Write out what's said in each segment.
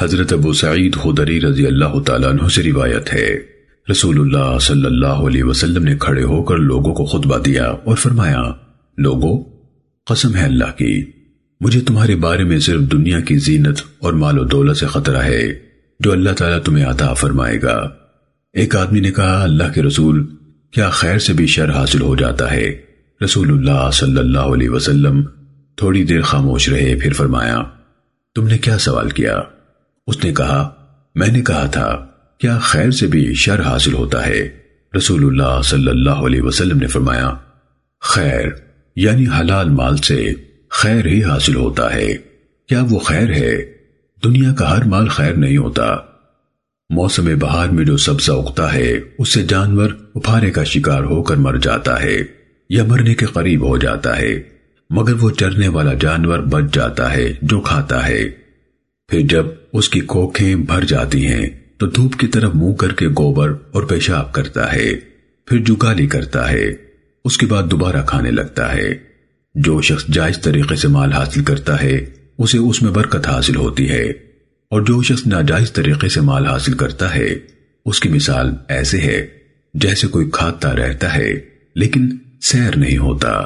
حضرت ابو سعید خدری رضی اللہ تعالیٰ عنہ سے روایت ہے۔ رسول اللہ صلی اللہ علیہ وسلم نے کھڑے ہو کر لوگوں کو خطبہ دیا اور فرمایا لوگوں قسم ہے اللہ کی، مجھے تمہارے بارے میں صرف دنیا کی زینت اور مال و دولت سے خطرہ ہے، جو اللہ تعالیٰ تمہیں عطا فرمائے گا۔ ایک آدمی نے کہا، اللہ کے رسول، کیا خیر سے بھی شر حاصل ہو جاتا ہے؟ رسول اللہ صلی اللہ علیہ وسلم تھوڑی دیر خاموش رہے، پھر فرمایا، تم نے کیا سوال کیا؟ اس نے کہا، میں نے کہا تھا، کیا خیر سے بھی شر حاصل ہوتا ہے؟ رسول اللہ صلی اللہ علیہ وسلم نے فرمایا، خیر یعنی حلال مال سے خیر ہی حاصل ہوتا ہے۔ کیا وہ خیر ہے؟ دنیا کا ہر مال خیر نہیں ہوتا۔ موسم بہار میں جو سبزہ اگتا ہے، اس سے جانور اپھارے کا شکار ہو کر مر جاتا ہے یا مرنے کے قریب ہو جاتا ہے، مگر وہ چرنے والا جانور بچ جاتا ہے جو کھاتا ہے۔ پھر جب اس کی کوکھیں بھر جاتی ہیں، تو دھوپ کی طرف منہ کر کے گوبر اور پیشاب کرتا ہے، پھر جگالی کرتا ہے، اس کے بعد دوبارہ کھانے لگتا ہے۔ جو شخص جائز طریقے سے مال حاصل کرتا ہے، اسے اس میں برکت حاصل ہوتی ہے۔ اور جو شخص ناجائز طریقے سے مال حاصل کرتا ہے، اس کی مثال ایسے ہے، جیسے کوئی کھاتا رہتا ہے، لیکن سیر نہیں ہوتا۔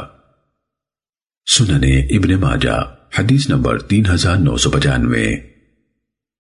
سننے ابن ماجہ، حدیث نمبر تین ہزار نو سو پچانوے۔